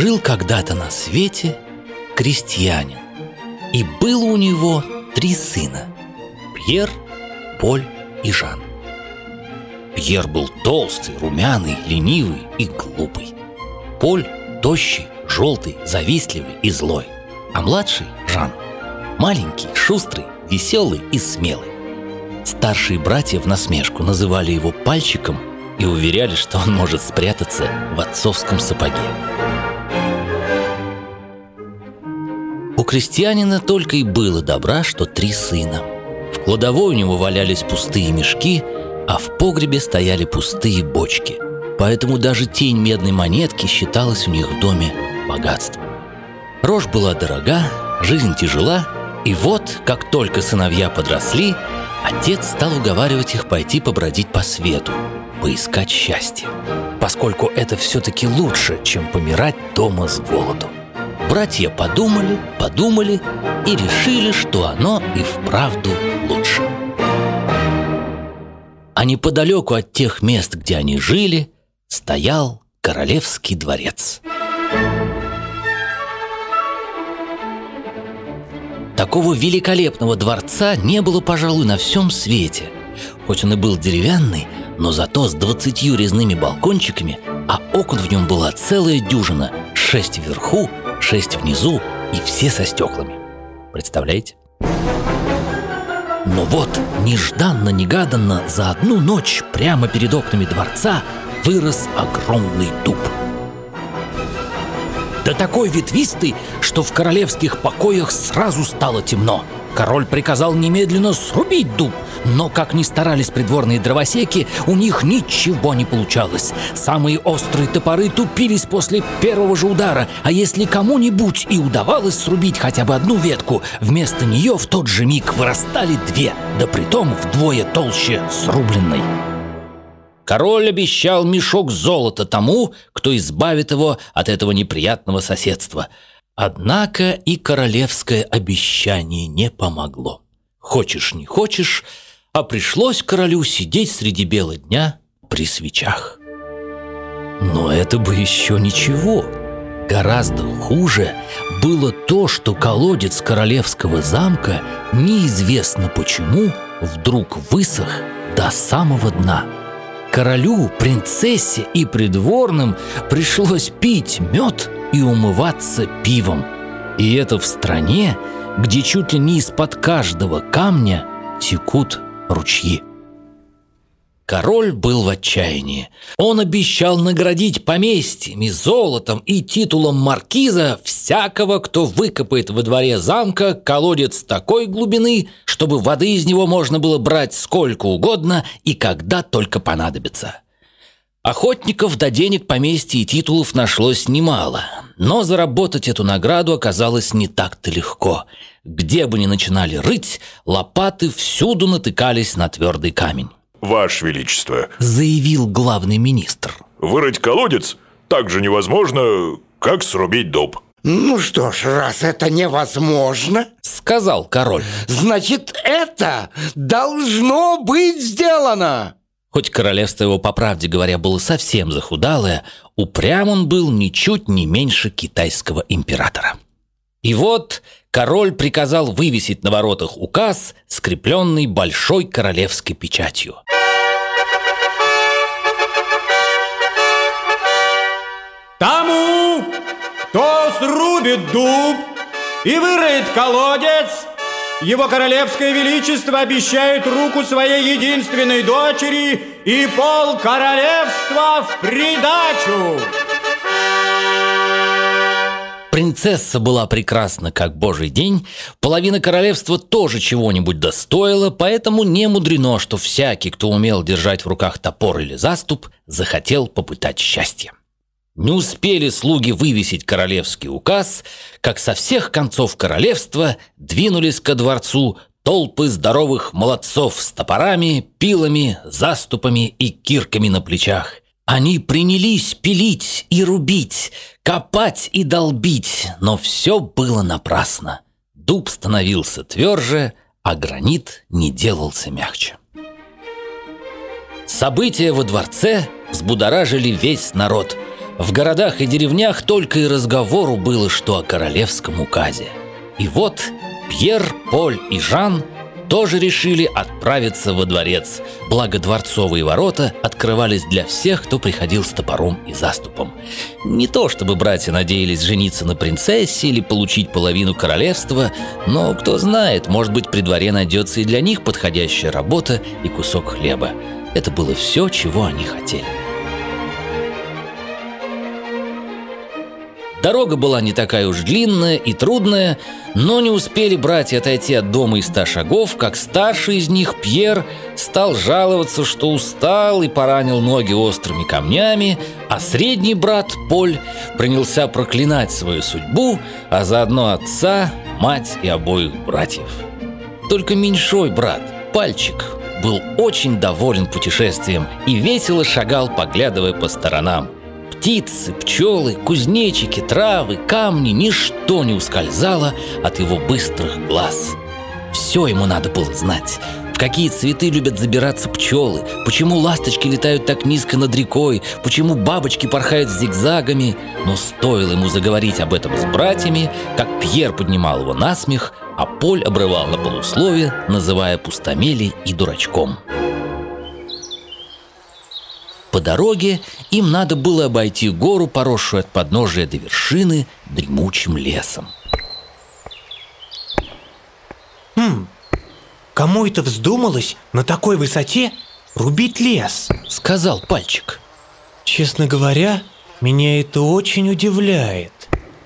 Жил когда-то на свете крестьянин, и было у него три сына – Пьер, Поль и Жан. Пьер был толстый, румяный, ленивый и глупый. Поль – тощий, желтый, завистливый и злой. А младший – Жан – маленький, шустрый, веселый и смелый. Старшие братья в насмешку называли его пальчиком и уверяли, что он может спрятаться в отцовском сапоге. крестьянина только и было добра, что три сына. В кладовой у него валялись пустые мешки, а в погребе стояли пустые бочки. Поэтому даже тень медной монетки считалась у них в доме богатством. Рожь была дорога, жизнь тяжела, и вот, как только сыновья подросли, отец стал уговаривать их пойти побродить по свету, поискать счастье, поскольку это все-таки лучше, чем помирать дома с голоду. Братья подумали, подумали и решили, что оно и вправду лучше. А неподалеку от тех мест, где они жили, стоял королевский дворец. Такого великолепного дворца не было, пожалуй, на всем свете. Хоть он и был деревянный, но зато с двадцатью резными балкончиками, а окон в нем была целая дюжина, шесть вверху Шесть внизу и все со стеклами. Представляете? Но вот, нежданно-негаданно, за одну ночь прямо перед окнами дворца вырос огромный дуб. Да такой ветвистый, что в королевских покоях сразу стало темно – Король приказал немедленно срубить дуб, но, как ни старались придворные дровосеки, у них ничего не получалось. Самые острые топоры тупились после первого же удара, а если кому-нибудь и удавалось срубить хотя бы одну ветку, вместо нее в тот же миг вырастали две, да притом вдвое толще срубленной. Король обещал мешок золота тому, кто избавит его от этого неприятного соседства – Однако и королевское обещание не помогло. Хочешь, не хочешь, а пришлось королю сидеть среди бела дня при свечах. Но это бы еще ничего. Гораздо хуже было то, что колодец королевского замка неизвестно почему вдруг высох до самого дна – Королю, принцессе и придворным пришлось пить мед и умываться пивом. И это в стране, где чуть ли не из-под каждого камня текут ручьи. Король был в отчаянии. Он обещал наградить поместьями, золотом и титулом маркиза всякого, кто выкопает во дворе замка колодец такой глубины, чтобы воды из него можно было брать сколько угодно и когда только понадобится. Охотников до денег поместья и титулов нашлось немало, но заработать эту награду оказалось не так-то легко. Где бы ни начинали рыть, лопаты всюду натыкались на твердый камень. Ваше Величество», — заявил главный министр. «Вырыть колодец так же невозможно, как срубить дуб». «Ну что ж, раз это невозможно», — сказал король, «значит, это должно быть сделано». Хоть королевство его, по правде говоря, было совсем захудалое, упрям он был ничуть не меньше китайского императора. И вот король приказал вывесить на воротах указ, скрепленный большой королевской печатью. Тому, кто срубит дуб и вырыт колодец, его королевское величество обещает руку своей единственной дочери и пол королевства в придачу. Принцесса была прекрасна, как божий день, половина королевства тоже чего-нибудь достоила, поэтому не мудрено, что всякий, кто умел держать в руках топор или заступ, захотел попытать счастье. Не успели слуги вывесить королевский указ, как со всех концов королевства двинулись ко дворцу толпы здоровых молодцов с топорами, пилами, заступами и кирками на плечах. Они принялись пилить и рубить – копать и долбить, но все было напрасно. Дуб становился тверже, а гранит не делался мягче. События во дворце взбудоражили весь народ. В городах и деревнях только и разговору было, что о королевском указе. И вот Пьер, Поль и Жан – тоже решили отправиться во дворец. Благо дворцовые ворота открывались для всех, кто приходил с топором и заступом. Не то чтобы братья надеялись жениться на принцессе или получить половину королевства, но кто знает, может быть при дворе найдется и для них подходящая работа и кусок хлеба. Это было все, чего они хотели. Дорога была не такая уж длинная и трудная, но не успели братья отойти от дома и ста шагов, как старший из них, Пьер, стал жаловаться, что устал и поранил ноги острыми камнями, а средний брат, Поль, принялся проклинать свою судьбу, а заодно отца, мать и обоих братьев. Только меньшой брат, Пальчик, был очень доволен путешествием и весело шагал, поглядывая по сторонам – Птицы, пчелы, кузнечики, травы, камни – ничто не ускользало от его быстрых глаз. Все ему надо было знать. В какие цветы любят забираться пчелы, почему ласточки летают так низко над рекой, почему бабочки порхают зигзагами. Но стоило ему заговорить об этом с братьями, как Пьер поднимал его на смех, а Поль обрывал на полусловие, называя пустомели и дурачком по дороге им надо было обойти гору, поросшую от подножия до вершины, дремучим лесом. «Хм, кому это вздумалось на такой высоте рубить лес?» — сказал Пальчик. «Честно говоря, меня это очень удивляет».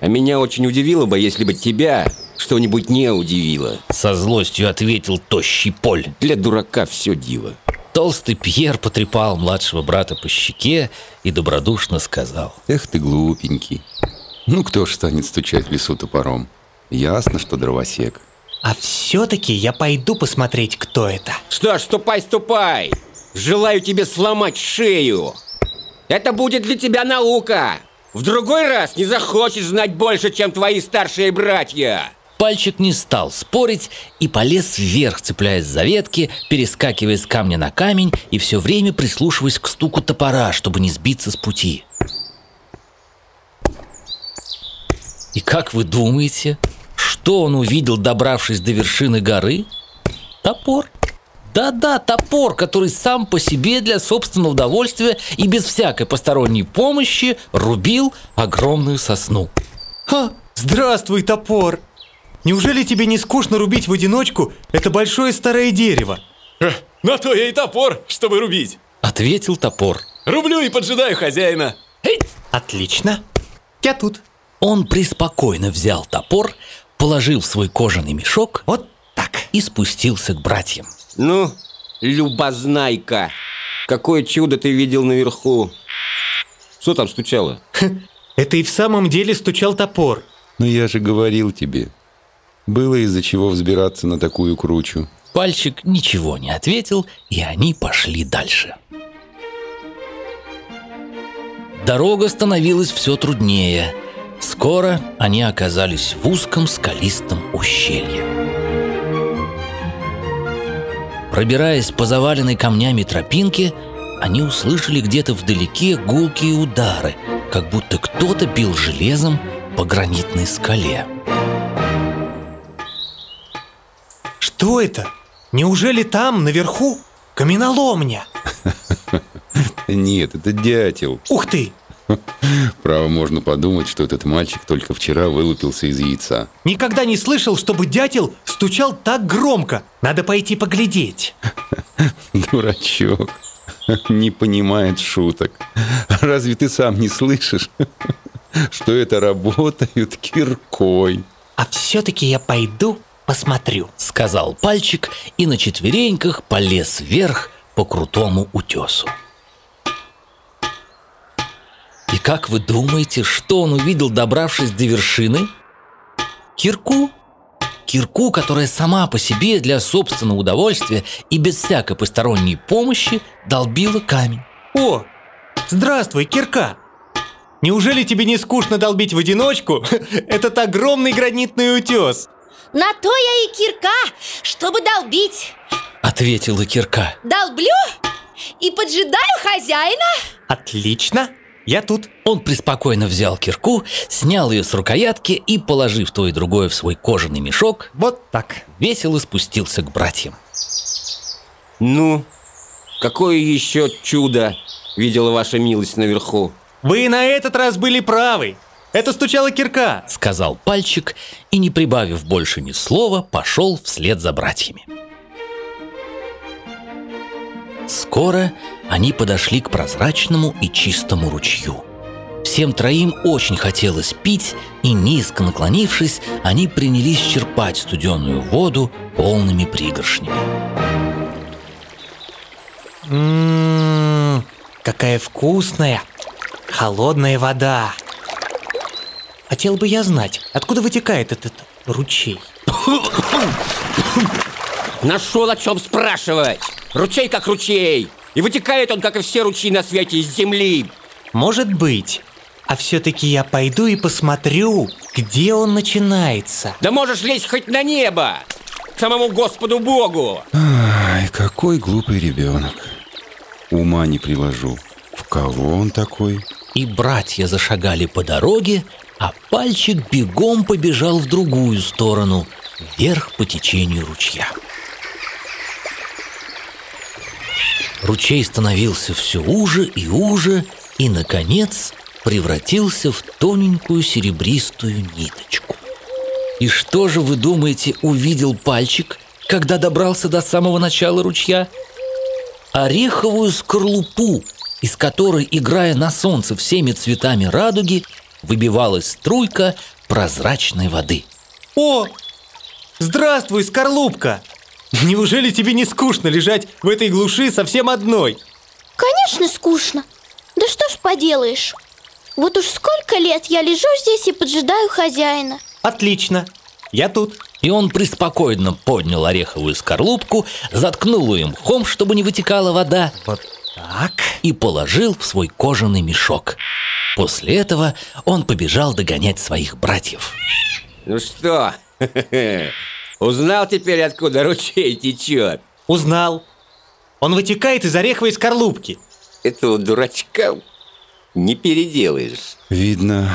«А меня очень удивило бы, если бы тебя что-нибудь не удивило», — со злостью ответил тощий Поль. «Для дурака все диво». Толстый Пьер потрепал младшего брата по щеке и добродушно сказал. «Эх ты глупенький! Ну кто ж станет стучать в лесу топором? Ясно, что дровосек». А все-таки я пойду посмотреть, кто это. Что ж, ступай, ступай! Желаю тебе сломать шею! Это будет для тебя наука! В другой раз не захочешь знать больше, чем твои старшие братья! Пальчик не стал спорить и полез вверх, цепляясь за ветки, перескакивая с камня на камень и все время прислушиваясь к стуку топора, чтобы не сбиться с пути. И как вы думаете, что он увидел, добравшись до вершины горы? Топор. Да-да, топор, который сам по себе для собственного удовольствия и без всякой посторонней помощи рубил огромную сосну. «Ха! Здравствуй, топор!» Неужели тебе не скучно рубить в одиночку это большое старое дерево? На то я и топор, чтобы рубить. Ответил топор. Рублю и поджидаю хозяина. Эй! Отлично. Я тут. Он преспокойно взял топор, положил в свой кожаный мешок. Вот так. И спустился к братьям. Ну, любознайка, какое чудо ты видел наверху. Что там стучало? Это и в самом деле стучал топор. Но я же говорил тебе, было из-за чего взбираться на такую кручу. Пальчик ничего не ответил, и они пошли дальше. Дорога становилась все труднее. Скоро они оказались в узком скалистом ущелье. Пробираясь по заваленной камнями тропинке, они услышали где-то вдалеке гулкие удары, как будто кто-то бил железом по гранитной скале. Что это? Неужели там, наверху, каменоломня? Нет, это дятел. Ух ты! Право, можно подумать, что этот мальчик только вчера вылупился из яйца. Никогда не слышал, чтобы дятел стучал так громко. Надо пойти поглядеть. Дурачок. Не понимает шуток. Разве ты сам не слышишь, что это работают киркой? А все-таки я пойду посмотрю», — сказал пальчик и на четвереньках полез вверх по крутому утесу. И как вы думаете, что он увидел, добравшись до вершины? Кирку. Кирку, которая сама по себе для собственного удовольствия и без всякой посторонней помощи долбила камень. О, здравствуй, кирка! Неужели тебе не скучно долбить в одиночку этот огромный гранитный утес? На то я и кирка, чтобы долбить. Ответила кирка. Долблю и поджидаю хозяина. Отлично, я тут. Он преспокойно взял кирку, снял ее с рукоятки и, положив то и другое в свой кожаный мешок Вот так Весело спустился к братьям. Ну, какое еще чудо видела ваша милость наверху? Вы на этот раз были правы. Это стучала кирка!» — сказал пальчик и, не прибавив больше ни слова, пошел вслед за братьями. Скоро они подошли к прозрачному и чистому ручью. Всем троим очень хотелось пить, и низко наклонившись, они принялись черпать студеную воду полными пригоршнями. Ммм, какая вкусная, холодная вода. Хотел бы я знать, откуда вытекает этот ручей. Нашел о чем спрашивать. Ручей как ручей. И вытекает он, как и все ручьи на свете, из земли. Может быть. А все-таки я пойду и посмотрю, где он начинается. Да можешь лезть хоть на небо, к самому Господу Богу. Ай, какой глупый ребенок. Ума не приложу. В кого он такой? И братья зашагали по дороге, а пальчик бегом побежал в другую сторону, вверх по течению ручья. Ручей становился все уже и уже, и, наконец, превратился в тоненькую серебристую ниточку. И что же, вы думаете, увидел пальчик, когда добрался до самого начала ручья? Ореховую скорлупу, из которой, играя на солнце всеми цветами радуги, выбивалась струйка прозрачной воды. О! Здравствуй, скорлупка! Неужели тебе не скучно лежать в этой глуши совсем одной? Конечно, скучно. Да что ж поделаешь? Вот уж сколько лет я лежу здесь и поджидаю хозяина. Отлично. Я тут. И он преспокойно поднял ореховую скорлупку, заткнул им хом, чтобы не вытекала вода. Вот так. И положил в свой кожаный мешок. После этого он побежал догонять своих братьев. Ну что, узнал теперь, откуда ручей течет? Узнал. Он вытекает из ореховой скорлупки. Этого дурачка не переделаешь. Видно,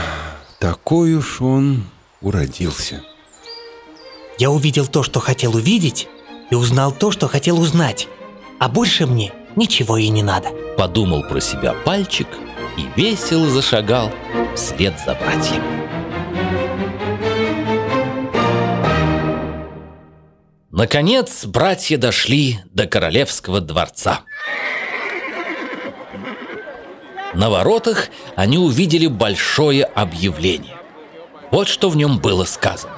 такой уж он уродился. Я увидел то, что хотел увидеть, и узнал то, что хотел узнать. А больше мне ничего и не надо. Подумал про себя пальчик – и весело зашагал вслед за братьями. Наконец, братья дошли до королевского дворца. На воротах они увидели большое объявление. Вот что в нем было сказано.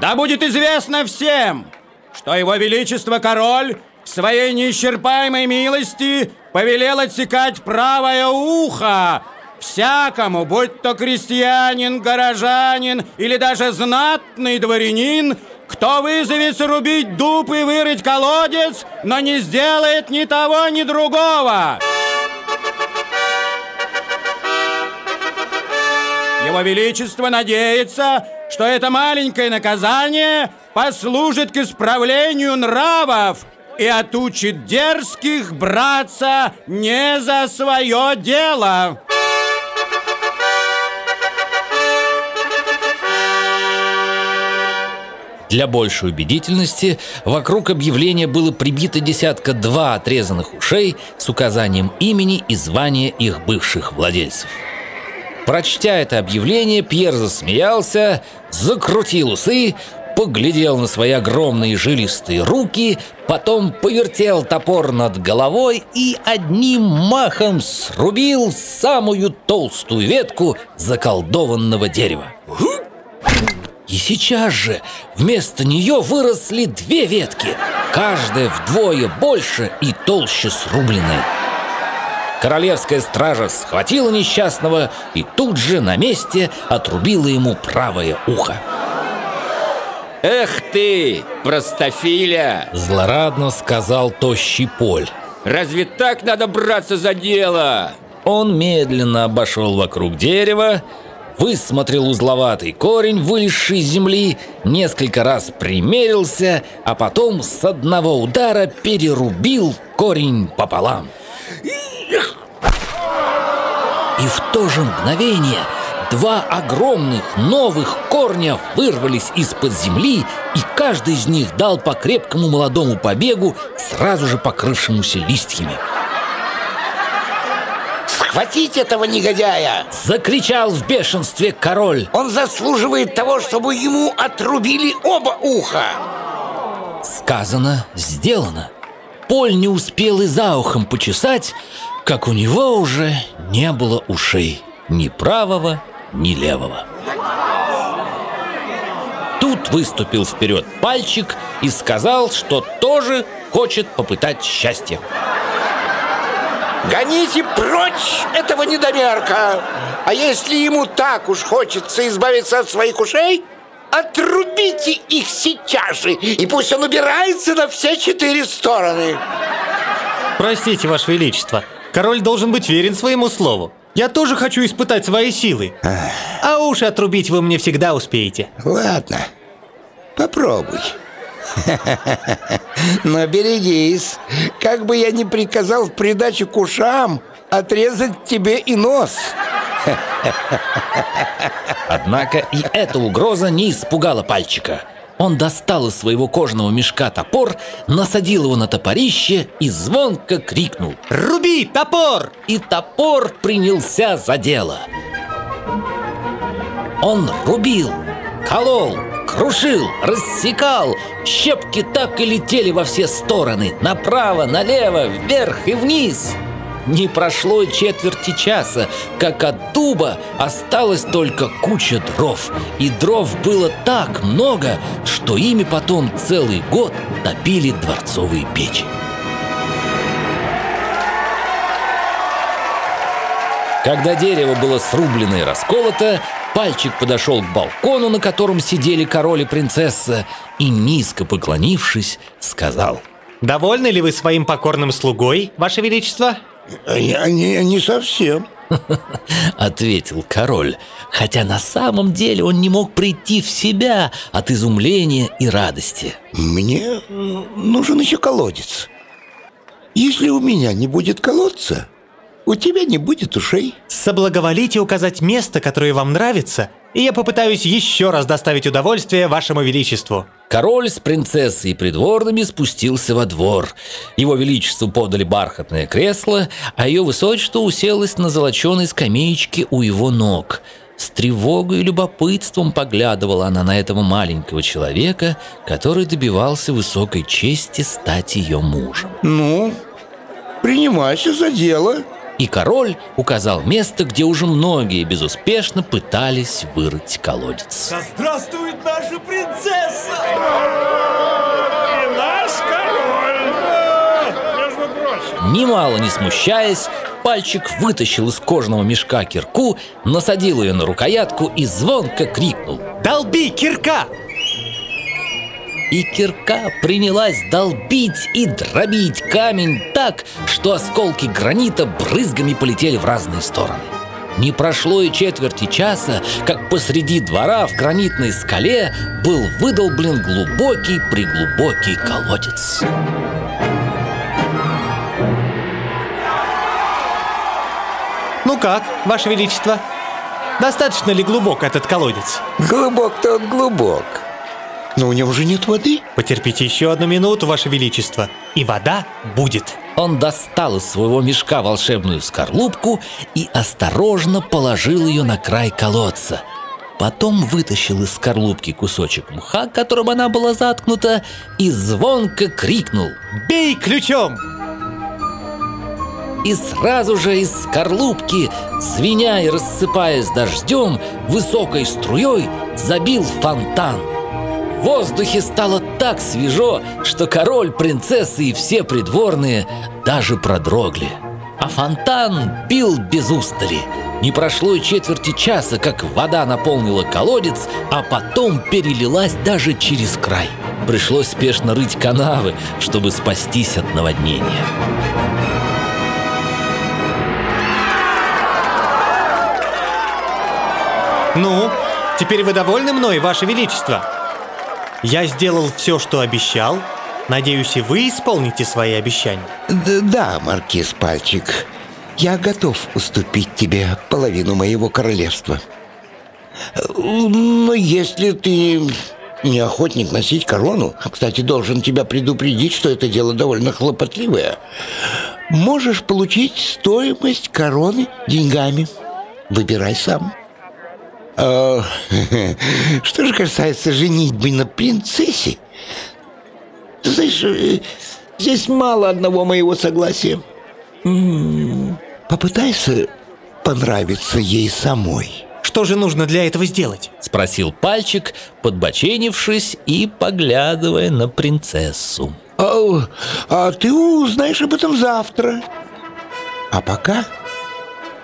Да будет известно всем, что его величество король своей неисчерпаемой милости повелел отсекать правое ухо всякому, будь то крестьянин, горожанин или даже знатный дворянин, кто вызовет рубить дуб и вырыть колодец, но не сделает ни того, ни другого. Его Величество надеется, что это маленькое наказание послужит к исправлению нравов, и отучит дерзких браться не за свое дело. Для большей убедительности вокруг объявления было прибито десятка два отрезанных ушей с указанием имени и звания их бывших владельцев. Прочтя это объявление, Пьер засмеялся, закрутил усы, поглядел на свои огромные жилистые руки, Потом повертел топор над головой и одним махом срубил самую толстую ветку заколдованного дерева. И сейчас же вместо нее выросли две ветки, каждая вдвое больше и толще срубленной. Королевская стража схватила несчастного и тут же на месте отрубила ему правое ухо. «Эх ты, простофиля!» Злорадно сказал тощий Поль. «Разве так надо браться за дело?» Он медленно обошел вокруг дерева, высмотрел узловатый корень, вылезший из земли, несколько раз примерился, а потом с одного удара перерубил корень пополам. И в то же мгновение – Два огромных новых корня вырвались из-под земли, и каждый из них дал по крепкому молодому побегу, сразу же покрывшемуся листьями. «Схватить этого негодяя!» – закричал в бешенстве король. «Он заслуживает того, чтобы ему отрубили оба уха!» Сказано, сделано. Поль не успел и за ухом почесать, как у него уже не было ушей ни правого, ни левого. Тут выступил вперед пальчик и сказал, что тоже хочет попытать счастье. «Гоните прочь этого недомерка! А если ему так уж хочется избавиться от своих ушей, отрубите их сейчас же, и пусть он убирается на все четыре стороны!» Простите, Ваше Величество, король должен быть верен своему слову. Я тоже хочу испытать свои силы. А уж отрубить вы мне всегда успеете. Ладно, попробуй. Но берегись, как бы я ни приказал в придачу к ушам отрезать тебе и нос. Однако и эта угроза не испугала пальчика. Он достал из своего кожаного мешка топор, насадил его на топорище и звонко крикнул «Руби, топор!» И топор принялся за дело. Он рубил, колол, крушил, рассекал. Щепки так и летели во все стороны, направо, налево, вверх и вниз – не прошло и четверти часа, как от дуба осталась только куча дров. И дров было так много, что ими потом целый год топили дворцовые печи. Когда дерево было срублено и расколото, пальчик подошел к балкону, на котором сидели король и принцесса, и, низко поклонившись, сказал «Довольны ли вы своим покорным слугой, Ваше Величество?» «Я не, не совсем», — ответил король, хотя на самом деле он не мог прийти в себя от изумления и радости. «Мне нужен еще колодец. Если у меня не будет колодца, у тебя не будет ушей». «Соблаговолите указать место, которое вам нравится, и я попытаюсь еще раз доставить удовольствие вашему величеству». Король с принцессой и придворными спустился во двор. Его величеству подали бархатное кресло, а ее высочество уселось на золоченой скамеечке у его ног. С тревогой и любопытством поглядывала она на этого маленького человека, который добивался высокой чести стать ее мужем. «Ну, принимайся за дело», и король указал место, где уже многие безуспешно пытались вырыть колодец. Да здравствует наша принцесса! И наш король! Между прочим. Немало не смущаясь, пальчик вытащил из кожного мешка кирку, насадил ее на рукоятку и звонко крикнул «Долби, кирка!» и кирка принялась долбить и дробить камень так, что осколки гранита брызгами полетели в разные стороны. Не прошло и четверти часа, как посреди двора в гранитной скале был выдолблен глубокий-преглубокий колодец. Ну как, Ваше Величество, достаточно ли глубок этот колодец? Глубок-то он глубок. Но у него же нет воды. Потерпите еще одну минуту, Ваше Величество, и вода будет. Он достал из своего мешка волшебную скорлупку и осторожно положил ее на край колодца. Потом вытащил из скорлупки кусочек мха, которым она была заткнута, и звонко крикнул «Бей ключом!» И сразу же из скорлупки, свиня и рассыпаясь дождем, высокой струей забил фонтан – воздухе стало так свежо, что король, принцессы и все придворные даже продрогли. А фонтан пил без устали. Не прошло и четверти часа, как вода наполнила колодец, а потом перелилась даже через край. Пришлось спешно рыть канавы, чтобы спастись от наводнения. «Ну, теперь вы довольны мной, Ваше Величество?» Я сделал все, что обещал. Надеюсь, и вы исполните свои обещания. Да, да маркиз Пальчик. Я готов уступить тебе половину моего королевства. Но если ты не охотник носить корону, а, кстати, должен тебя предупредить, что это дело довольно хлопотливое, можешь получить стоимость короны деньгами. Выбирай сам. А, что же касается женитьбы на принцессе, знаешь, э, здесь мало одного моего согласия. М-м, попытайся понравиться ей самой. Что же нужно для этого сделать? Спросил пальчик, подбоченившись и поглядывая на принцессу. А, а ты узнаешь об этом завтра. А пока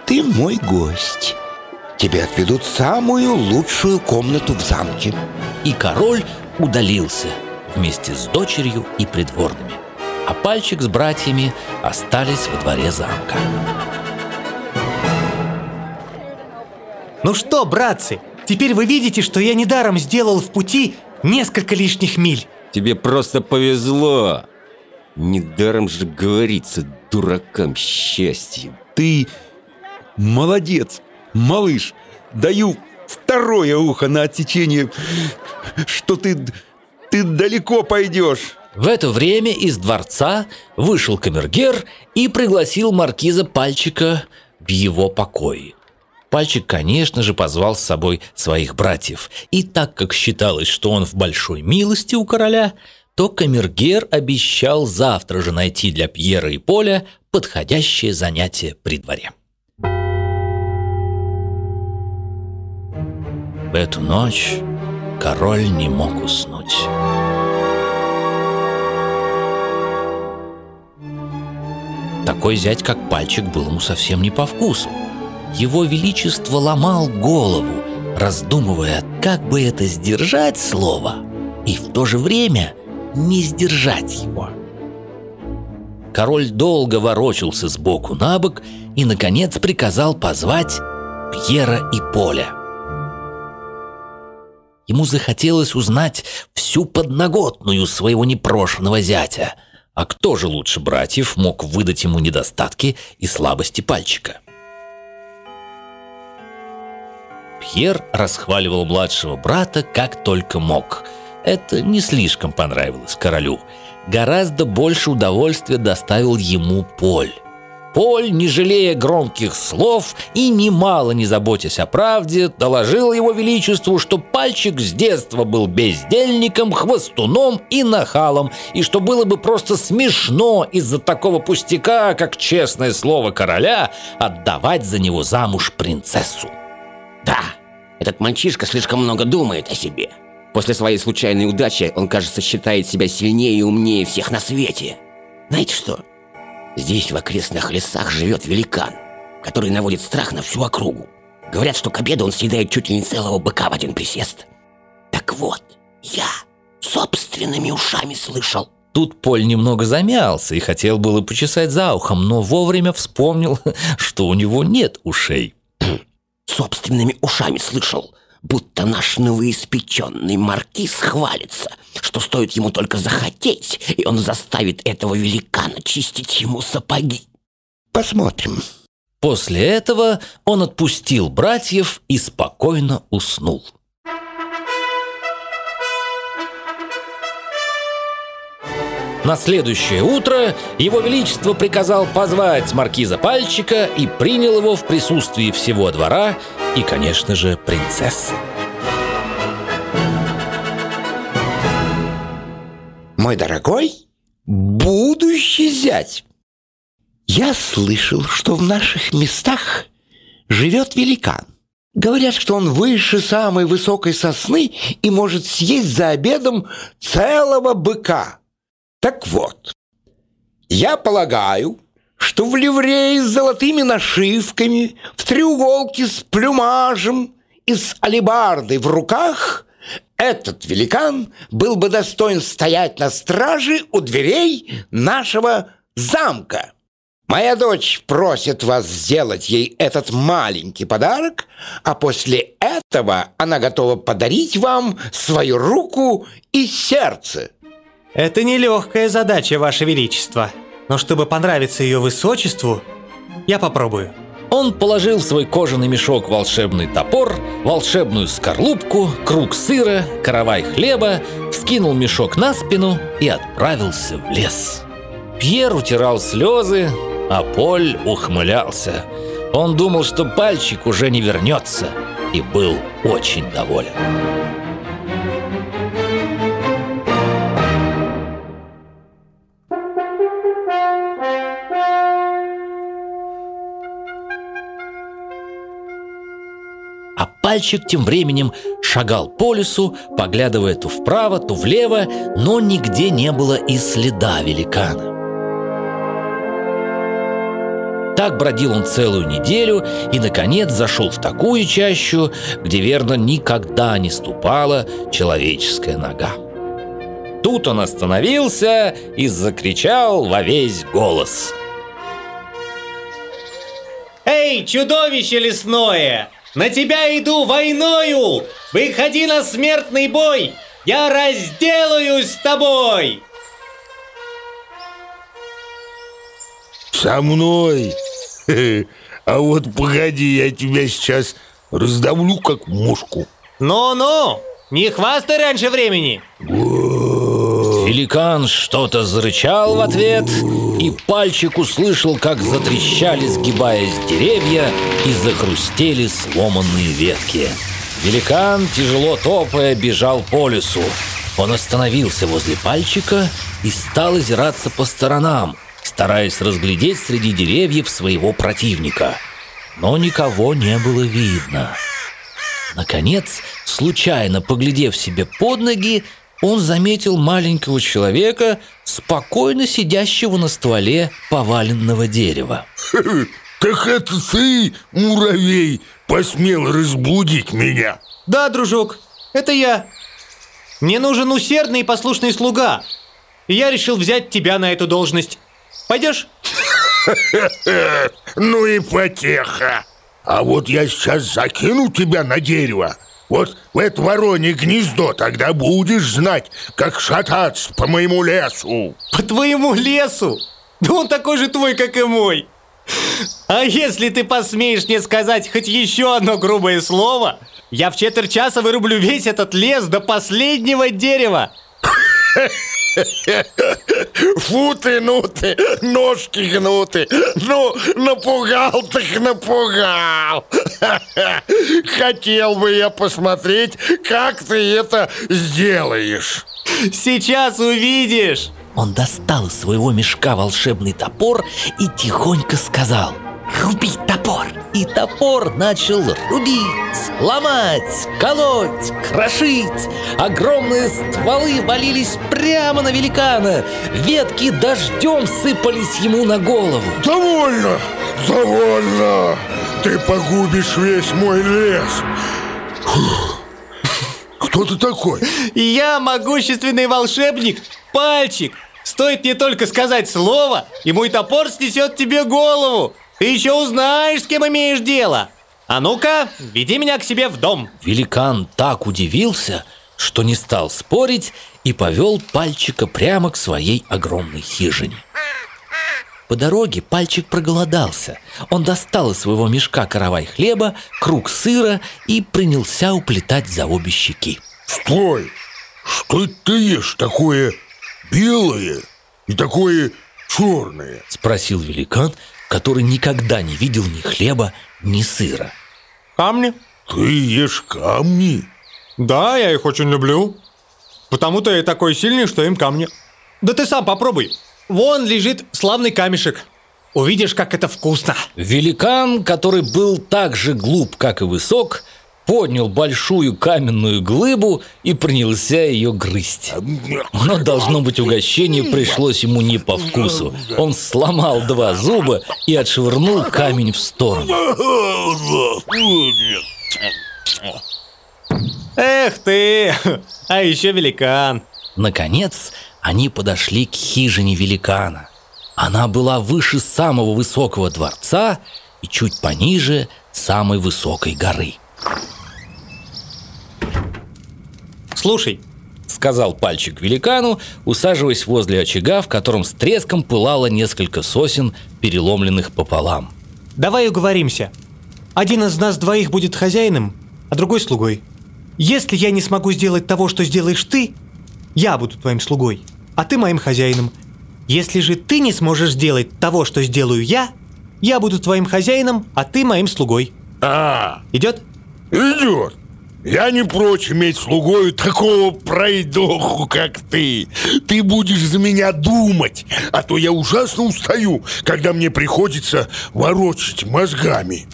ты мой гость. Тебе отведут самую лучшую комнату в замке. И король удалился вместе с дочерью и придворными. А пальчик с братьями остались во дворе замка. Ну что, братцы, теперь вы видите, что я недаром сделал в пути несколько лишних миль. Тебе просто повезло. Недаром же говорится дуракам счастье. Ты молодец, Малыш, даю второе ухо на отсечение, что ты... ты далеко пойдешь!» В это время из дворца вышел камергер и пригласил маркиза Пальчика в его покой. Пальчик, конечно же, позвал с собой своих братьев, и так как считалось, что он в большой милости у короля, то камергер обещал завтра же найти для Пьера и Поля подходящее занятие при дворе. В эту ночь король не мог уснуть. Такой зять, как Пальчик, был ему совсем не по вкусу. Его Величество ломал голову, раздумывая, как бы это сдержать слово и в то же время не сдержать его. Король долго ворочался с боку на бок и, наконец, приказал позвать Пьера и Поля – Ему захотелось узнать всю подноготную своего непрошенного зятя. А кто же лучше братьев мог выдать ему недостатки и слабости пальчика? Пьер расхваливал младшего брата как только мог. Это не слишком понравилось королю. Гораздо больше удовольствия доставил ему Поль. Поль, не жалея громких слов и немало не заботясь о правде, доложил его величеству, что пальчик с детства был бездельником, хвостуном и нахалом, и что было бы просто смешно из-за такого пустяка, как честное слово короля, отдавать за него замуж принцессу. «Да, этот мальчишка слишком много думает о себе. После своей случайной удачи он, кажется, считает себя сильнее и умнее всех на свете. Знаете что?» Здесь, в окрестных лесах, живет великан, который наводит страх на всю округу. Говорят, что к обеду он съедает чуть ли не целого быка в один присест. Так вот, я собственными ушами слышал. Тут Поль немного замялся и хотел было почесать за ухом, но вовремя вспомнил, что у него нет ушей. собственными ушами слышал, будто наш новоиспеченный маркиз хвалится, что стоит ему только захотеть, и он заставит этого великана чистить ему сапоги. Посмотрим. После этого он отпустил братьев и спокойно уснул. На следующее утро его величество приказал позвать маркиза Пальчика и принял его в присутствии всего двора и, конечно же, принцессы. Мой дорогой, будущий зять, я слышал, что в наших местах живет великан. Говорят, что он выше самой высокой сосны и может съесть за обедом целого быка. Так вот, я полагаю, что в ливреи с золотыми нашивками, в треуголке с плюмажем и с алебардой в руках этот великан был бы достоин стоять на страже у дверей нашего замка. Моя дочь просит вас сделать ей этот маленький подарок, а после этого она готова подарить вам свою руку и сердце. Это нелегкая задача, Ваше Величество. Но чтобы понравиться ее высочеству, я попробую. Он положил в свой кожаный мешок волшебный топор, волшебную скорлупку, круг сыра, каравай хлеба, вскинул мешок на спину и отправился в лес. Пьер утирал слезы, а Поль ухмылялся. Он думал, что пальчик уже не вернется, и был очень доволен. мальчик тем временем шагал по лесу, поглядывая то вправо, то влево, но нигде не было и следа великана. Так бродил он целую неделю и, наконец, зашел в такую чащу, где, верно, никогда не ступала человеческая нога. Тут он остановился и закричал во весь голос. «Эй, чудовище лесное! На тебя иду войною! Выходи на смертный бой! Я разделаюсь с тобой!» «Со мной! А вот погоди, я тебя сейчас раздавлю, как мушку!» «Ну-ну! Не хвастай раньше времени!» Великан что-то зарычал в ответ и пальчик услышал, как затрещали, сгибаясь деревья, и захрустели сломанные ветки. Великан, тяжело топая, бежал по лесу. Он остановился возле пальчика и стал озираться по сторонам, стараясь разглядеть среди деревьев своего противника. Но никого не было видно. Наконец, случайно поглядев себе под ноги, он заметил маленького человека, спокойно сидящего на стволе поваленного дерева. «Так это ты, муравей, посмел разбудить меня?» «Да, дружок, это я. Мне нужен усердный и послушный слуга, и я решил взять тебя на эту должность. Пойдешь?» «Ну и потеха! А вот я сейчас закину тебя на дерево, вот в это воронье гнездо тогда будешь знать, как шататься по моему лесу. По твоему лесу? Да он такой же твой, как и мой. А если ты посмеешь мне сказать хоть еще одно грубое слово, я в четверть часа вырублю весь этот лес до последнего дерева. Фути нути, ножки гнути, ну напугал так напугал. Хотел бы я посмотреть, как ты это сделаешь. Сейчас увидишь. Он достал из своего мешка волшебный топор и тихонько сказал – руби топор. И топор начал рубить, ломать, колоть, крошить. Огромные стволы валились прямо на великана. Ветки дождем сыпались ему на голову. Довольно, довольно. Ты погубишь весь мой лес. Кто ты такой? Я могущественный волшебник, пальчик. Стоит мне только сказать слово, и мой топор снесет тебе голову. Ты еще узнаешь, с кем имеешь дело. А ну-ка, веди меня к себе в дом. Великан так удивился, что не стал спорить и повел пальчика прямо к своей огромной хижине. По дороге пальчик проголодался. Он достал из своего мешка каравай хлеба, круг сыра и принялся уплетать за обе щеки. Стой! Что ты ешь такое белое и такое черное? Спросил великан, который никогда не видел ни хлеба, ни сыра. «Камни?» «Ты ешь камни?» «Да, я их очень люблю. Потому-то я такой сильный, что им камни. Да ты сам попробуй. Вон лежит славный камешек. Увидишь, как это вкусно!» Великан, который был так же глуп, как и высок, поднял большую каменную глыбу и принялся ее грызть. Но, должно быть, угощение пришлось ему не по вкусу. Он сломал два зуба и отшвырнул камень в сторону. Эх ты! А еще великан! Наконец, они подошли к хижине великана. Она была выше самого высокого дворца и чуть пониже самой высокой горы. «Слушай», — сказал пальчик великану, усаживаясь возле очага, в котором с треском пылало несколько сосен, переломленных пополам. «Давай уговоримся. Один из нас двоих будет хозяином, а другой слугой. Если я не смогу сделать того, что сделаешь ты, я буду твоим слугой, а ты моим хозяином. Если же ты не сможешь сделать того, что сделаю я, я буду твоим хозяином, а ты моим слугой. А, -а, -а. идет? Идет. Я не прочь иметь слугою такого пройдоху, как ты. Ты будешь за меня думать, а то я ужасно устаю, когда мне приходится ворочать мозгами.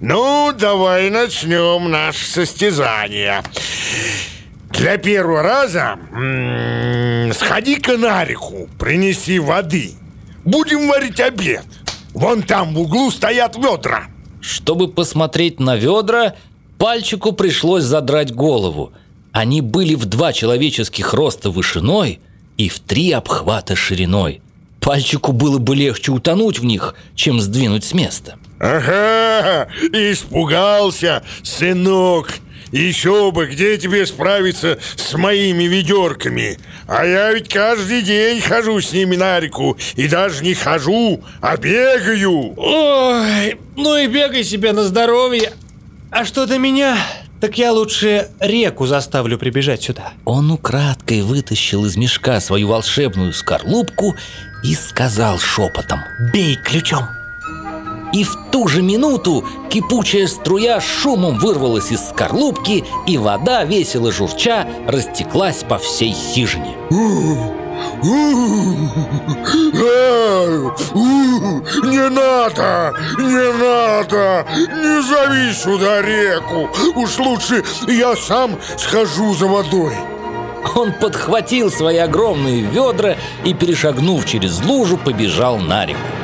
Ну, давай начнем наше состязание. Для первого раза сходи-ка на реку, принеси воды. Будем варить обед. Вон там в углу стоят ведра. Чтобы посмотреть на ведра, Пальчику пришлось задрать голову. Они были в два человеческих роста вышиной и в три обхвата шириной. Пальчику было бы легче утонуть в них, чем сдвинуть с места. «Ага! Испугался, сынок! Еще бы, где тебе справиться с моими ведерками? А я ведь каждый день хожу с ними на реку, и даже не хожу, а бегаю!» «Ой, ну и бегай себе на здоровье, а что до меня, так я лучше реку заставлю прибежать сюда. Он украдкой вытащил из мешка свою волшебную скорлупку и сказал шепотом «Бей ключом!» И в ту же минуту кипучая струя шумом вырвалась из скорлупки, и вода, весело журча, растеклась по всей хижине. Не надо! Не надо! Не зови сюда реку! Уж лучше я сам схожу за водой! Он подхватил свои огромные ведра и, перешагнув через лужу, побежал на реку.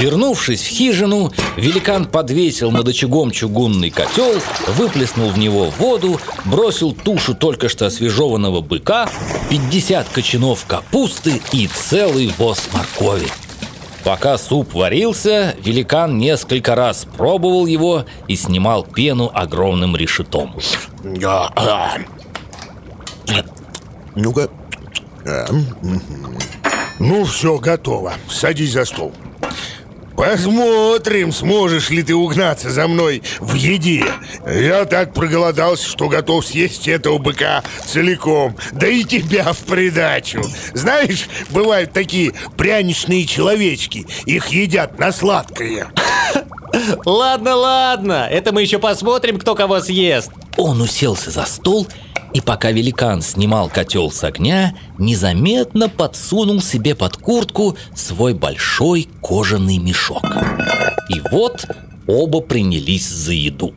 Вернувшись в хижину, великан подвесил над очагом чугунный котел, выплеснул в него воду, бросил тушу только что освежеванного быка, 50 кочанов капусты и целый воз моркови. Пока суп варился, великан несколько раз пробовал его и снимал пену огромным решетом. Ну-ка. Ну, все готово. Садись за стол. Посмотрим, сможешь ли ты угнаться за мной в еде. Я так проголодался, что готов съесть этого быка целиком. Да и тебя в придачу. Знаешь, бывают такие пряничные человечки. Их едят на сладкое. Ладно, ладно. Это мы еще посмотрим, кто кого съест. Он уселся за стол и и пока великан снимал котел с огня, незаметно подсунул себе под куртку свой большой кожаный мешок. И вот оба принялись за еду.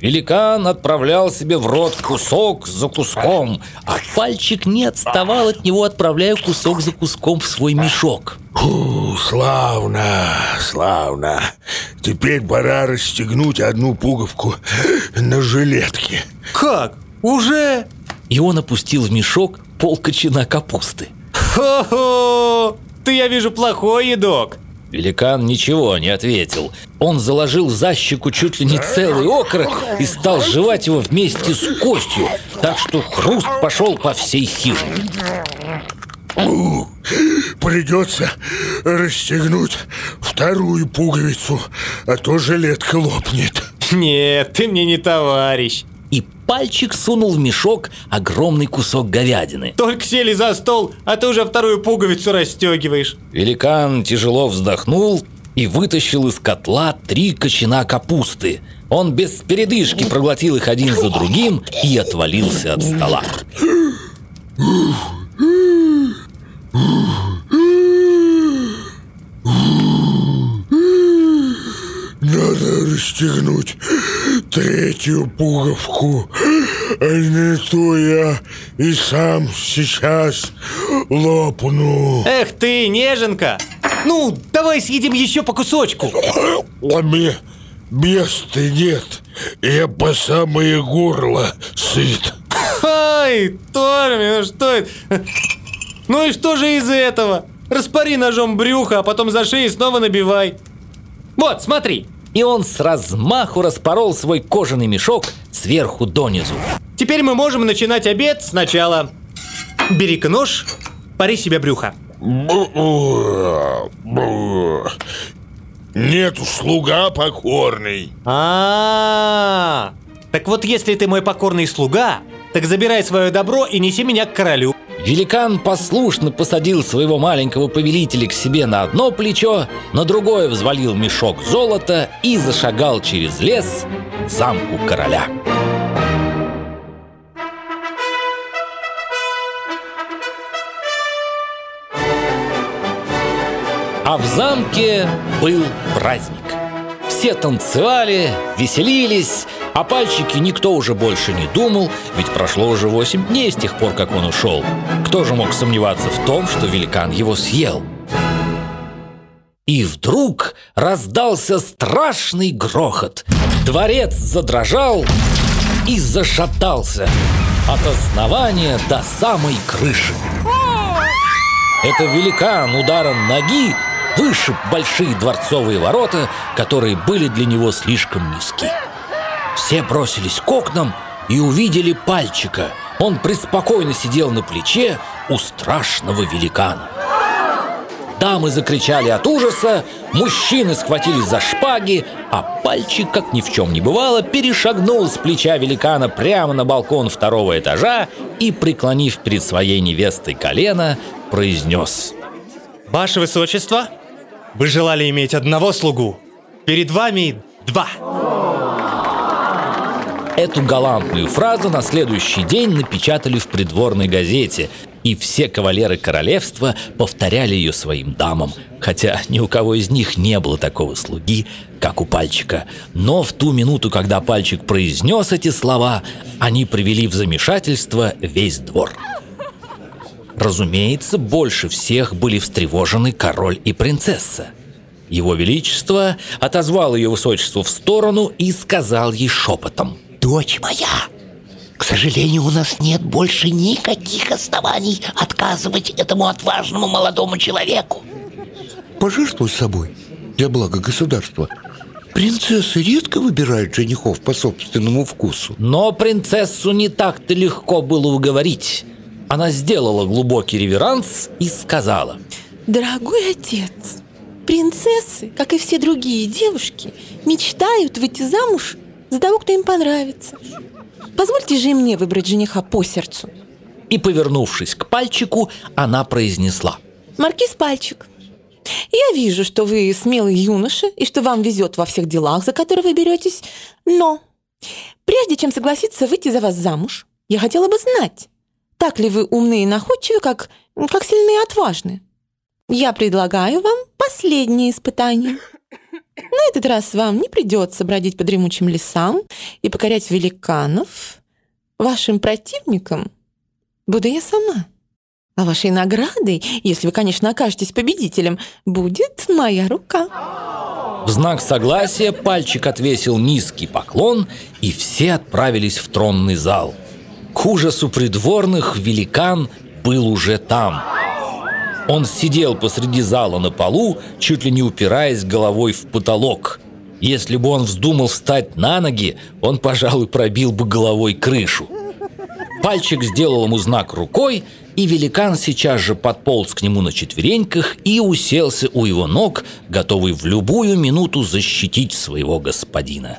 Великан отправлял себе в рот кусок за куском, а пальчик не отставал от него, отправляя кусок за куском в свой мешок. Фу, славно, славно. Теперь пора расстегнуть одну пуговку на жилетке. Как? Уже?» И он опустил в мешок полкочина капусты. «Хо-хо! Ты, я вижу, плохой едок!» Великан ничего не ответил. Он заложил за щеку чуть ли не целый окорок и стал жевать его вместе с костью, так что хруст пошел по всей хижине. Придется расстегнуть вторую пуговицу, а то жилетка лопнет. Нет, ты мне не товарищ и пальчик сунул в мешок огромный кусок говядины. Только сели за стол, а ты уже вторую пуговицу расстегиваешь. Великан тяжело вздохнул и вытащил из котла три кочана капусты. Он без передышки проглотил их один за другим и отвалился от стола. расстегнуть третью пуговку. А не то я и сам сейчас лопну. Эх ты, неженка! Ну, давай съедим еще по кусочку. А мне места нет. Я по самое горло сыт. Ай, Торми, ну что это? Ну и что же из этого? Распори ножом брюха, а потом за шею снова набивай. Вот, смотри и он с размаху распорол свой кожаный мешок сверху донизу. Теперь мы можем начинать обед сначала. бери нож, пари себе брюха. Нет, слуга покорный. А Так вот, если ты мой покорный слуга, так забирай свое добро и неси меня к королю. Великан послушно посадил своего маленького повелителя к себе на одно плечо, на другое взвалил мешок золота и зашагал через лес к замку короля. А в замке был праздник. Все танцевали, веселились, а пальчики никто уже больше не думал, ведь прошло уже 8 дней с тех пор, как он ушел. Кто же мог сомневаться в том, что великан его съел? И вдруг раздался страшный грохот. Дворец задрожал и зашатался от основания до самой крыши. Это великан ударом ноги вышиб большие дворцовые ворота, которые были для него слишком низки. Все бросились к окнам и увидели пальчика. Он преспокойно сидел на плече у страшного великана. Дамы закричали от ужаса, мужчины схватились за шпаги, а пальчик, как ни в чем не бывало, перешагнул с плеча великана прямо на балкон второго этажа и, преклонив перед своей невестой колено, произнес «Ваше Высочество, вы желали иметь одного слугу. Перед вами два. Эту галантную фразу на следующий день напечатали в придворной газете, и все кавалеры королевства повторяли ее своим дамам, хотя ни у кого из них не было такого слуги, как у Пальчика. Но в ту минуту, когда Пальчик произнес эти слова, они привели в замешательство весь двор. Разумеется, больше всех были встревожены король и принцесса. Его Величество отозвал ее высочество в сторону и сказал ей шепотом. «Дочь моя, к сожалению, у нас нет больше никаких оснований отказывать этому отважному молодому человеку. Пожертвуй собой для блага государства. Принцессы редко выбирают женихов по собственному вкусу. Но принцессу не так-то легко было уговорить. Она сделала глубокий реверанс и сказала. «Дорогой отец, принцессы, как и все другие девушки, мечтают выйти замуж за того, кто им понравится. Позвольте же мне выбрать жениха по сердцу». И, повернувшись к пальчику, она произнесла. «Маркиз Пальчик, я вижу, что вы смелый юноша и что вам везет во всех делах, за которые вы беретесь, но прежде чем согласиться выйти за вас замуж, я хотела бы знать, так ли вы умны и находчивы, как, как сильны и отважны. Я предлагаю вам последнее испытание. На этот раз вам не придется бродить по дремучим лесам и покорять великанов. Вашим противником буду я сама. А вашей наградой, если вы, конечно, окажетесь победителем, будет моя рука. В знак согласия пальчик отвесил низкий поклон, и все отправились в тронный зал – к ужасу придворных великан был уже там. Он сидел посреди зала на полу, чуть ли не упираясь головой в потолок. Если бы он вздумал встать на ноги, он, пожалуй, пробил бы головой крышу. Пальчик сделал ему знак рукой, и великан сейчас же подполз к нему на четвереньках и уселся у его ног, готовый в любую минуту защитить своего господина.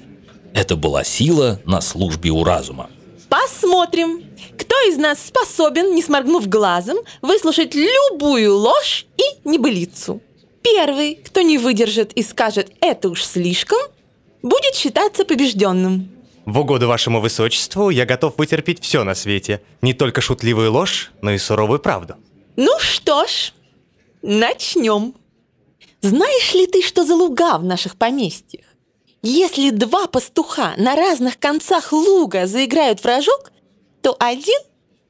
Это была сила на службе у разума. Посмотрим, кто из нас способен, не сморгнув глазом, выслушать любую ложь и небылицу. Первый, кто не выдержит и скажет «это уж слишком», будет считаться побежденным. В угоду вашему высочеству я готов вытерпеть все на свете. Не только шутливую ложь, но и суровую правду. Ну что ж, начнем. Знаешь ли ты, что за луга в наших поместьях? Если два пастуха на разных концах луга заиграют в рожок, то один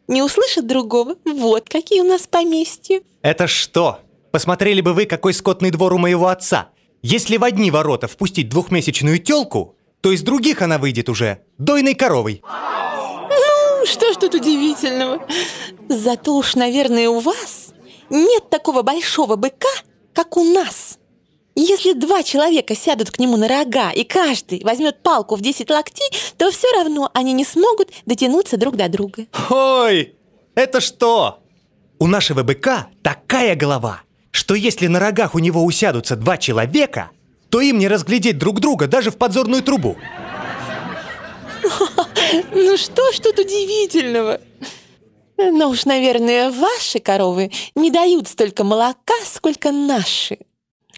не услышит другого. Вот какие у нас поместья. Это что? Посмотрели бы вы, какой скотный двор у моего отца. Если в одни ворота впустить двухмесячную тёлку, то из других она выйдет уже дойной коровой. Ну, что ж тут удивительного? Зато уж, наверное, у вас нет такого большого быка, как у нас. Если два человека сядут к нему на рога, и каждый возьмет палку в 10 локтей, то все равно они не смогут дотянуться друг до друга. Ой, это что? У нашего быка такая голова, что если на рогах у него усядутся два человека, то им не разглядеть друг друга даже в подзорную трубу. Ну что ж тут удивительного? Но уж, наверное, ваши коровы не дают столько молока, сколько наши.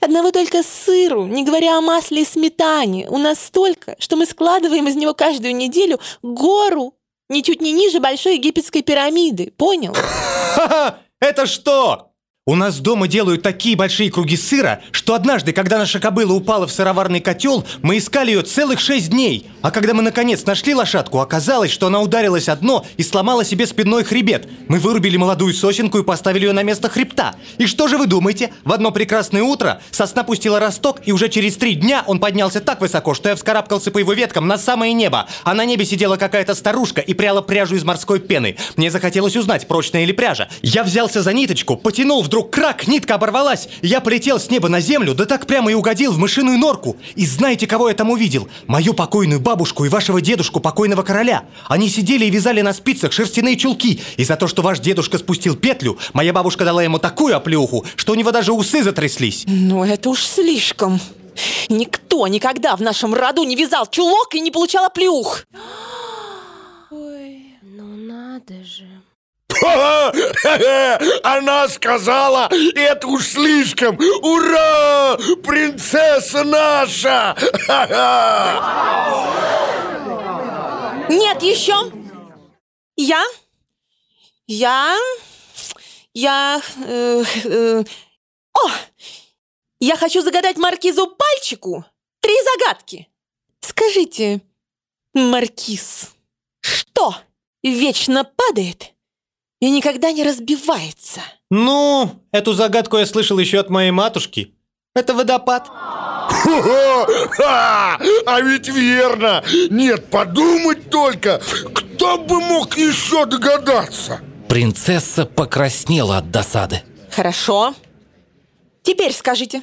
Одного только сыру, не говоря о масле и сметане, у нас столько, что мы складываем из него каждую неделю гору, ничуть не ниже большой египетской пирамиды, понял? Это что, у нас дома делают такие большие круги сыра, что однажды, когда наша кобыла упала в сыроварный котел, мы искали ее целых шесть дней. А когда мы наконец нашли лошадку, оказалось, что она ударилась о дно и сломала себе спинной хребет. Мы вырубили молодую сосенку и поставили ее на место хребта. И что же вы думаете? В одно прекрасное утро сосна пустила росток, и уже через три дня он поднялся так высоко, что я вскарабкался по его веткам на самое небо. А на небе сидела какая-то старушка и пряла пряжу из морской пены. Мне захотелось узнать, прочная или пряжа. Я взялся за ниточку, потянул в вдруг крак, нитка оборвалась. и Я полетел с неба на землю, да так прямо и угодил в мышиную норку. И знаете, кого я там увидел? Мою покойную бабушку и вашего дедушку, покойного короля. Они сидели и вязали на спицах шерстяные чулки. И за то, что ваш дедушка спустил петлю, моя бабушка дала ему такую оплюху, что у него даже усы затряслись. Ну, это уж слишком. Никто никогда в нашем роду не вязал чулок и не получал оплюх. Она сказала, это уж слишком! Ура! Принцесса наша! Нет еще? Я? Я? Я... Э, э, о! Я хочу загадать маркизу пальчику три загадки. Скажите, маркиз, что вечно падает и никогда не разбивается. Ну, эту загадку я слышал еще от моей матушки. Это водопад. А ведь верно! Нет, подумать только, кто бы мог еще догадаться? Принцесса покраснела от досады. Хорошо. Теперь скажите,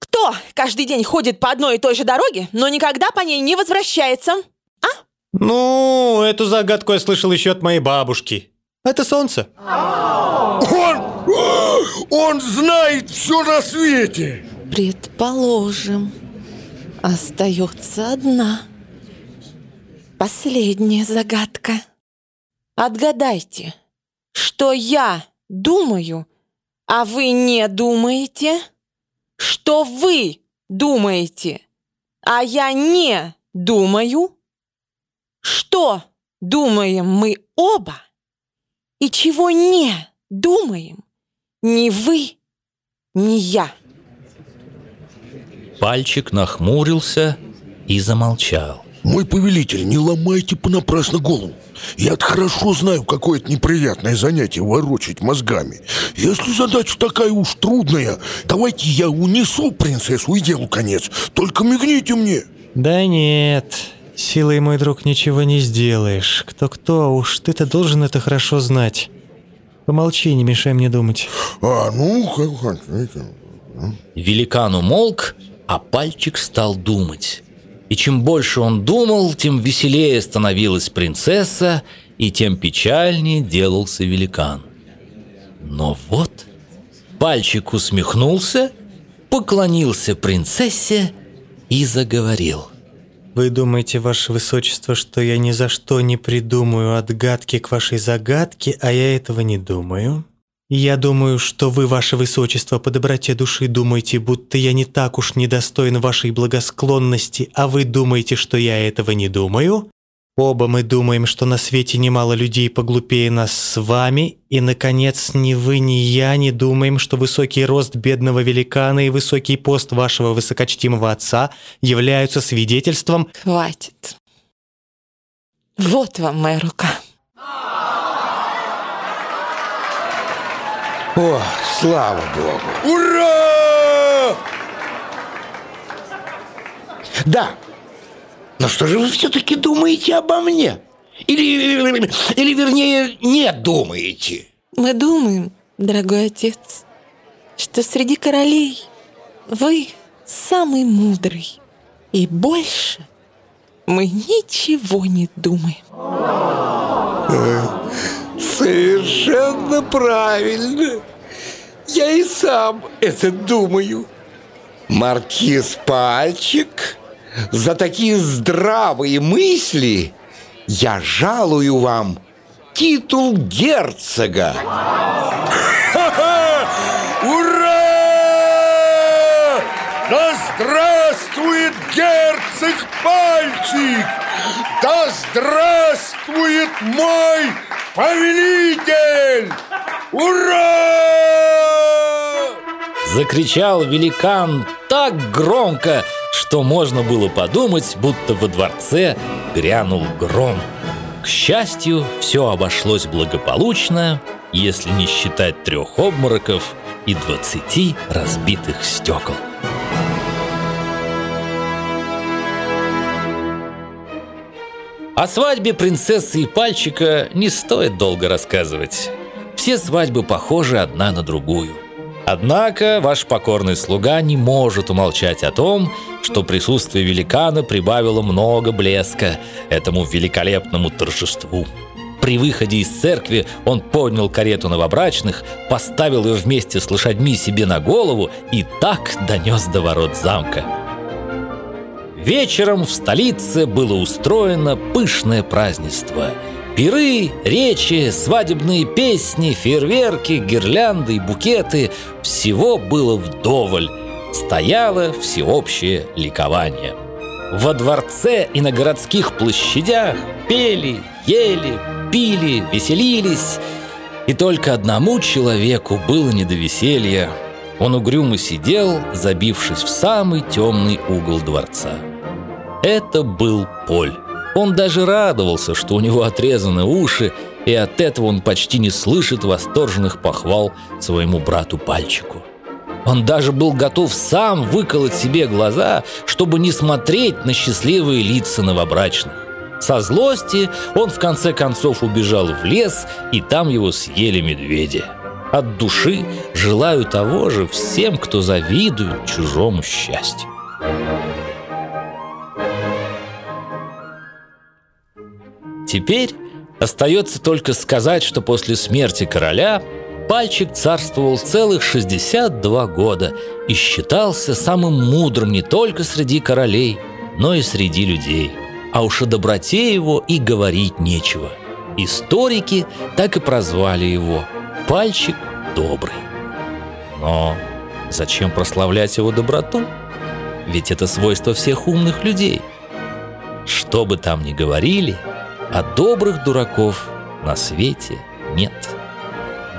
кто каждый день ходит по одной и той же дороге, но никогда по ней не возвращается? А? Ну, эту загадку я слышал еще от моей бабушки. Это солнце. Он... Он знает все на свете. Предположим, остается одна. Последняя загадка. Отгадайте, что я думаю, а вы не думаете, что вы думаете, а я не думаю, что думаем мы оба и чего не думаем ни вы, ни я. Пальчик нахмурился и замолчал. Мой повелитель, не ломайте понапрасну голову. я хорошо знаю, какое это неприятное занятие ворочать мозгами. Если задача такая уж трудная, давайте я унесу принцессу и делу конец. Только мигните мне. Да нет, Силой, мой друг, ничего не сделаешь. Кто-кто, а уж ты-то должен это хорошо знать. Помолчи, не мешай мне думать. А, ну, как хотите. Великан умолк, а пальчик стал думать. И чем больше он думал, тем веселее становилась принцесса, и тем печальнее делался великан. Но вот пальчик усмехнулся, поклонился принцессе и заговорил – вы думаете, ваше высочество, что я ни за что не придумаю отгадки к вашей загадке, а я этого не думаю? Я думаю, что вы, ваше высочество, по доброте души думаете, будто я не так уж недостоин вашей благосклонности, а вы думаете, что я этого не думаю? Оба мы думаем, что на свете немало людей поглупее нас с вами, и, наконец, ни вы, ни я не думаем, что высокий рост бедного великана и высокий пост вашего высокочтимого отца являются свидетельством... Хватит. Вот вам моя рука. О, слава Богу! Ура! Да, но что же вы все-таки думаете обо мне? Или, или, вернее, не думаете? Мы думаем, дорогой отец, что среди королей вы самый мудрый. И больше мы ничего не думаем. Совершенно правильно. Я и сам это думаю. Маркиз Пальчик за такие здравые мысли я жалую вам титул герцога. Ура! Да здравствует герцог Пальчик! Да здравствует мой повелитель! Ура! Закричал великан так громко, что можно было подумать, будто во дворце грянул гром. К счастью, все обошлось благополучно, если не считать трех обмороков и двадцати разбитых стекол. О свадьбе принцессы и пальчика не стоит долго рассказывать. Все свадьбы похожи одна на другую – Однако ваш покорный слуга не может умолчать о том, что присутствие великана прибавило много блеска этому великолепному торжеству. При выходе из церкви он поднял карету новобрачных, поставил ее вместе с лошадьми себе на голову и так донес до ворот замка. Вечером в столице было устроено пышное празднество – Пиры, речи, свадебные песни, фейерверки, гирлянды и букеты – всего было вдоволь. Стояло всеобщее ликование. Во дворце и на городских площадях пели, ели, пили, веселились. И только одному человеку было не до веселья. Он угрюмо сидел, забившись в самый темный угол дворца. Это был Поль. Он даже радовался, что у него отрезаны уши, и от этого он почти не слышит восторженных похвал своему брату Пальчику. Он даже был готов сам выколоть себе глаза, чтобы не смотреть на счастливые лица новобрачных. Со злости он в конце концов убежал в лес, и там его съели медведи. От души желаю того же всем, кто завидует чужому счастью. Теперь остается только сказать, что после смерти короля Пальчик царствовал целых 62 года и считался самым мудрым не только среди королей, но и среди людей. А уж о доброте его и говорить нечего. Историки так и прозвали его «Пальчик добрый». Но зачем прославлять его доброту? Ведь это свойство всех умных людей. Что бы там ни говорили – а добрых дураков на свете нет.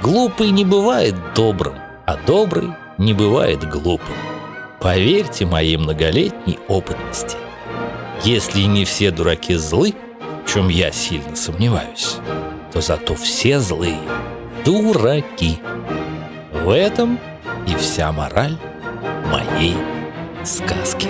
Глупый не бывает добрым, а добрый не бывает глупым. Поверьте моей многолетней опытности. Если не все дураки злы, в чем я сильно сомневаюсь, то зато все злые дураки. В этом и вся мораль моей сказки.